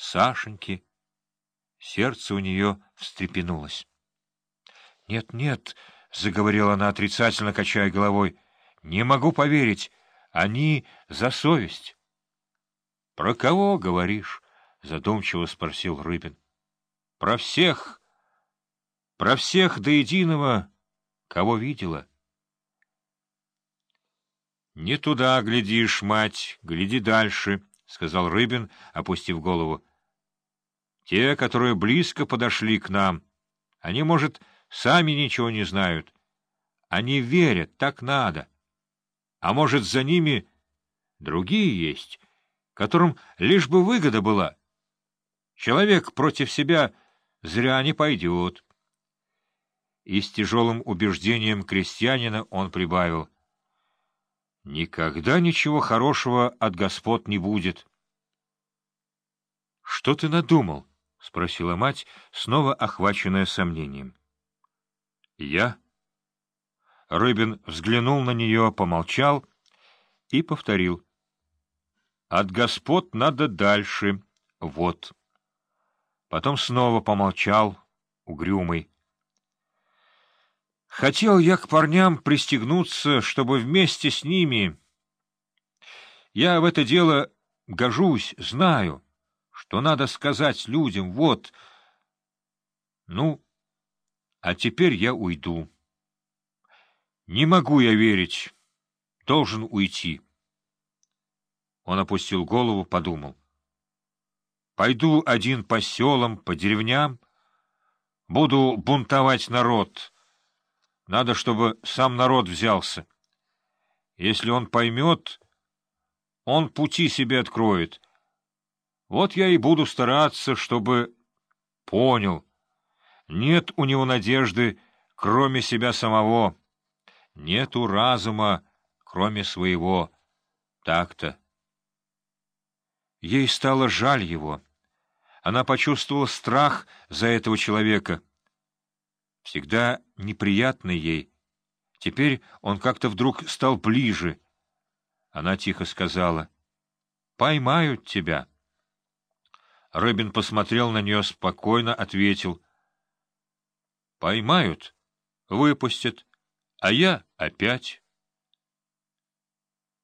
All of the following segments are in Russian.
Сашеньки. Сердце у нее встрепенулось. «Нет, нет», — заговорила она, отрицательно качая головой, — «не могу поверить. Они за совесть». «Про кого говоришь?» — задумчиво спросил Рыбин. «Про всех. Про всех до единого, кого видела». «Не туда глядишь, мать, гляди дальше», — сказал Рыбин, опустив голову. «Те, которые близко подошли к нам, они, может, сами ничего не знают. Они верят, так надо. А может, за ними другие есть, которым лишь бы выгода была. Человек против себя зря не пойдет». И с тяжелым убеждением крестьянина он прибавил — Никогда ничего хорошего от господ не будет. — Что ты надумал? — спросила мать, снова охваченная сомнением. — Я? Рыбин взглянул на нее, помолчал и повторил. — От господ надо дальше, вот. Потом снова помолчал, угрюмый. Хотел я к парням пристегнуться, чтобы вместе с ними... Я в это дело гожусь, знаю, что надо сказать людям, вот... Ну, а теперь я уйду. Не могу я верить. Должен уйти. Он опустил голову, подумал. Пойду один по селам, по деревням, буду бунтовать народ — надо, чтобы сам народ взялся. Если он поймет, он пути себе откроет. Вот я и буду стараться, чтобы понял. Нет у него надежды, кроме себя самого. Нету разума, кроме своего. Так-то. Ей стало жаль его. Она почувствовала страх за этого человека — всегда неприятный ей. Теперь он как-то вдруг стал ближе. Она тихо сказала, «Поймают тебя». Рыбин посмотрел на нее спокойно, ответил, «Поймают, выпустят, а я опять».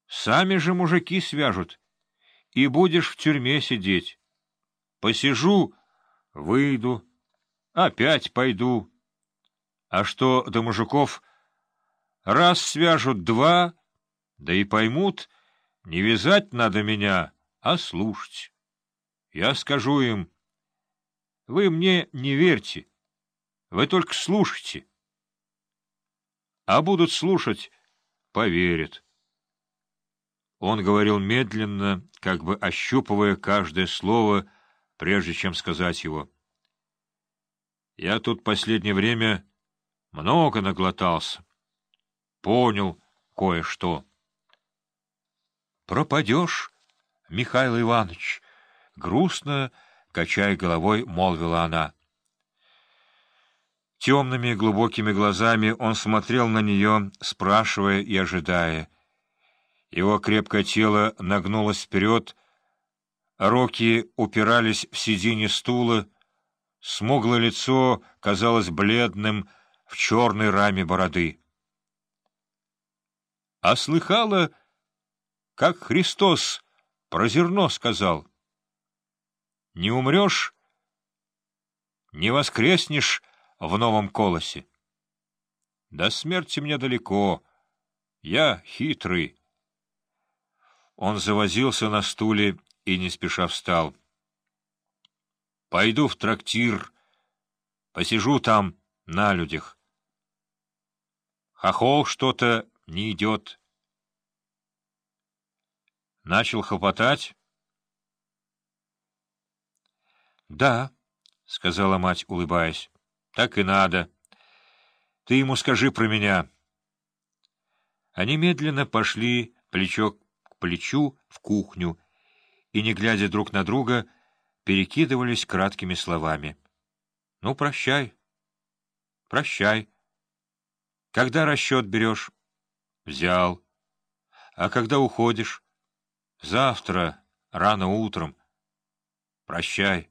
«Сами же мужики свяжут, и будешь в тюрьме сидеть. Посижу, выйду, опять пойду». А что до мужиков? Раз свяжут два, да и поймут, не вязать надо меня, а слушать. Я скажу им, вы мне не верьте, вы только слушайте. А будут слушать, поверят. Он говорил медленно, как бы ощупывая каждое слово, прежде чем сказать его. Я тут последнее время много наглотался. Понял кое-что. — Пропадешь, Михаил Иванович, — грустно, качая головой, молвила она. Темными глубокими глазами он смотрел на нее, спрашивая и ожидая. Его крепкое тело нагнулось вперед, руки упирались в сиденье стула, смуглое лицо казалось бледным, в черной раме бороды. А слыхала, как Христос про зерно сказал. Не умрешь, не воскреснешь в новом колосе. До смерти мне далеко, я хитрый. Он завозился на стуле и не спеша встал. Пойду в трактир, посижу там на людях. Хохол что-то не идет. Начал хлопотать. — Да, — сказала мать, улыбаясь, — так и надо. Ты ему скажи про меня. Они медленно пошли плечо к плечу в кухню и, не глядя друг на друга, перекидывались краткими словами. — Ну, прощай. Прощай. Когда расчет берешь? Взял. А когда уходишь? Завтра, рано утром. Прощай.